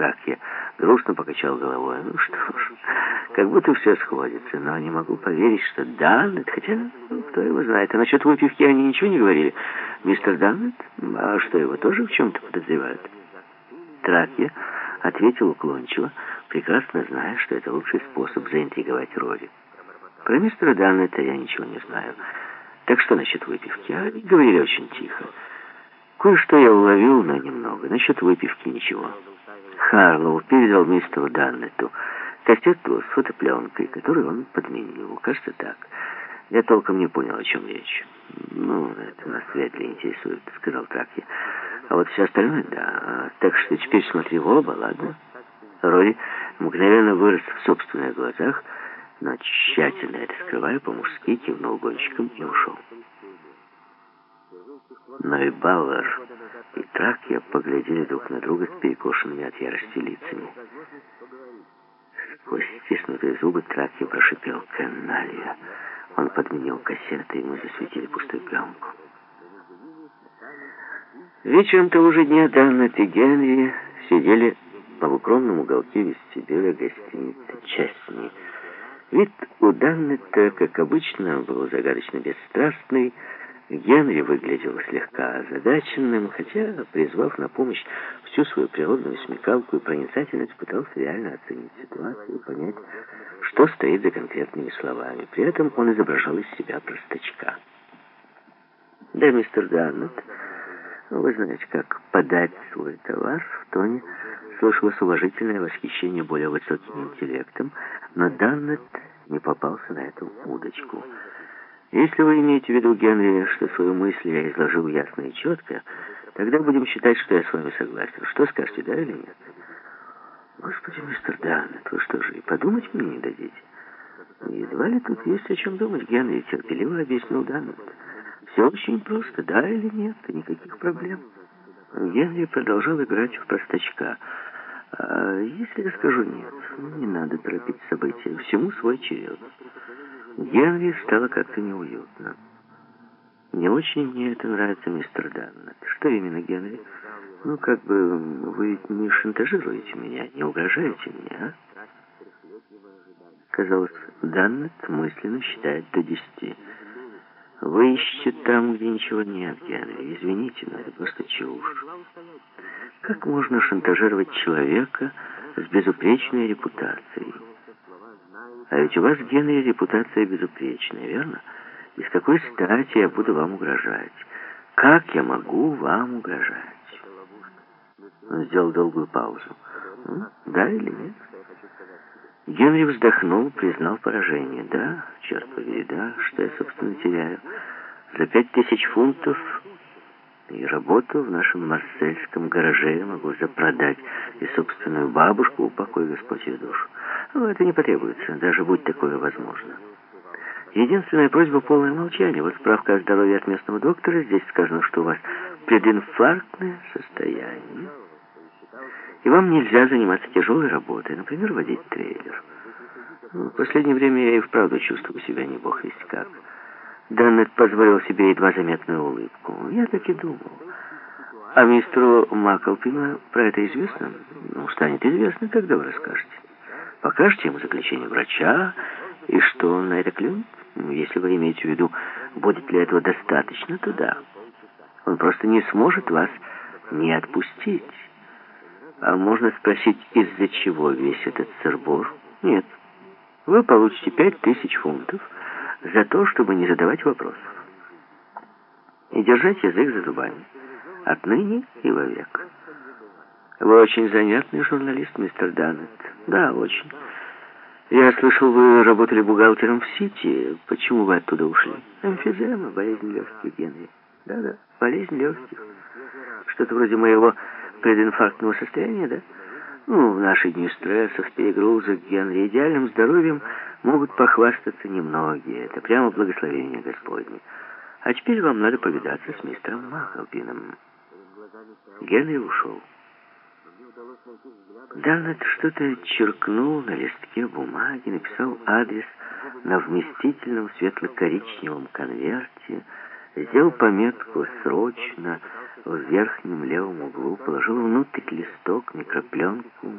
Тракья грустно покачал головой. Ну что ж, как будто все сходится, но не могу поверить, что Даннет, хотя, ну, кто его знает, а насчет выпивки они ничего не говорили. Мистер Даннет, а что, его тоже в чем-то подозревают? Тракья ответил уклончиво, прекрасно зная, что это лучший способ заинтриговать Рори. Про мистера Даннета я ничего не знаю. Так что насчет выпивки? А говорили очень тихо. Кое-что я уловил, но немного. Насчет выпивки ничего. Харлоу передал мистеру Даннету кассету с фотопленкой, которую он подменил. Кажется, так. Я толком не понял, о чем речь. «Ну, это нас вряд ли интересует», — сказал Тракья. «А вот все остальное, да. Так что теперь смотри в оба, ладно?» Рори мгновенно вырос в собственных глазах, но тщательно это скрывая, по-мужски кивнул гонщиком и ушел. Но и Бауэр, и Тракья поглядели друг на друга с перекошенными от ярости лицами. Сквозь стиснутые зубы Тракья прошипел «Каналья». Он подменил кассеты, и мы засветили пустую пленку. Вечером того же дня Даннет и Генри сидели в полукромном уголке вестибюля гостиницы «Честни». Вид у Даннета, как обычно, был загадочно бесстрастный, Генри выглядел слегка озадаченным, хотя, призвав на помощь всю свою природную смекалку и проницательность, пытался реально оценить ситуацию и понять, что стоит за конкретными словами. При этом он изображал из себя простачка. «Да, мистер Даннет, вы знаете, как подать свой товар в тоне...» Слышалось уважительное восхищение более высоким интеллектом, но Даннет не попался на эту удочку – если вы имеете в виду, Генри, что свою мысль я изложил ясно и четко, тогда будем считать, что я с вами согласен. Что скажете, да или нет? Господи, мистер Даннет, вы что же, и подумать мне не дадите? Едва ли тут есть о чем думать, Генри терпеливо объяснил Даннет. Все очень просто, да или нет, и никаких проблем. Генри продолжал играть в простачка. А если я скажу нет, не надо торопить события, всему свой черед. Генри стало как-то неуютно. Не очень мне это нравится, мистер Даннет. Что именно, Генри? Ну, как бы, вы не шантажируете меня, не угрожаете мне, а? Казалось, Даннет мысленно считает до десяти. Вы ищете там, где ничего нет, Генри. Извините, но это просто чушь. Как можно шантажировать человека с безупречной репутацией? А ведь у вас, Генри, репутация безупречная, верно? И с какой стати я буду вам угрожать? Как я могу вам угрожать? Он сделал долгую паузу. Да или нет? Генри вздохнул, признал поражение. Да, черт побери, да, что я, собственно, теряю. За пять тысяч фунтов и работу в нашем марсельском гараже я могу запродать и собственную бабушку, упокой Господь ее душу. Но это не потребуется, даже будь такое возможно. Единственная просьба — полное молчание. Вот справка о здоровье от местного доктора. Здесь сказано, что у вас прединфарктное состояние. И вам нельзя заниматься тяжелой работой, например, водить трейлер. В последнее время я и вправду чувствую себя не бог весть как. Даннет позволил себе едва заметную улыбку. Я так и думал. А мистеру Маклпину про это известно? Ну, станет известно, когда вы расскажете. Покажете ему заключение врача, и что он на это клюнет? Ну, если вы имеете в виду, будет ли этого достаточно, то да. Он просто не сможет вас не отпустить. А можно спросить, из-за чего весь этот сырбор? Нет. Вы получите пять тысяч фунтов за то, чтобы не задавать вопросов. И держать язык за зубами. Отныне и вовек. Вы очень занятный журналист, мистер Даннет. Да, очень. Я слышал, вы работали бухгалтером в Сити. Почему вы оттуда ушли? Эмфизема, болезнь легких, Генри. Да-да, болезнь легких. Что-то вроде моего прединфарктного состояния, да? Ну, в наши дни стрессов, перегрузок, Генри, идеальным здоровьем могут похвастаться немногие. Это прямо благословение Господне. А теперь вам надо повидаться с мистером Махалпином. Генри ушел. Даннет что-то черкнул на листке бумаги, написал адрес на вместительном светло-коричневом конверте, сделал пометку «Срочно», в верхнем левом углу, положил внутрь листок, микропленку,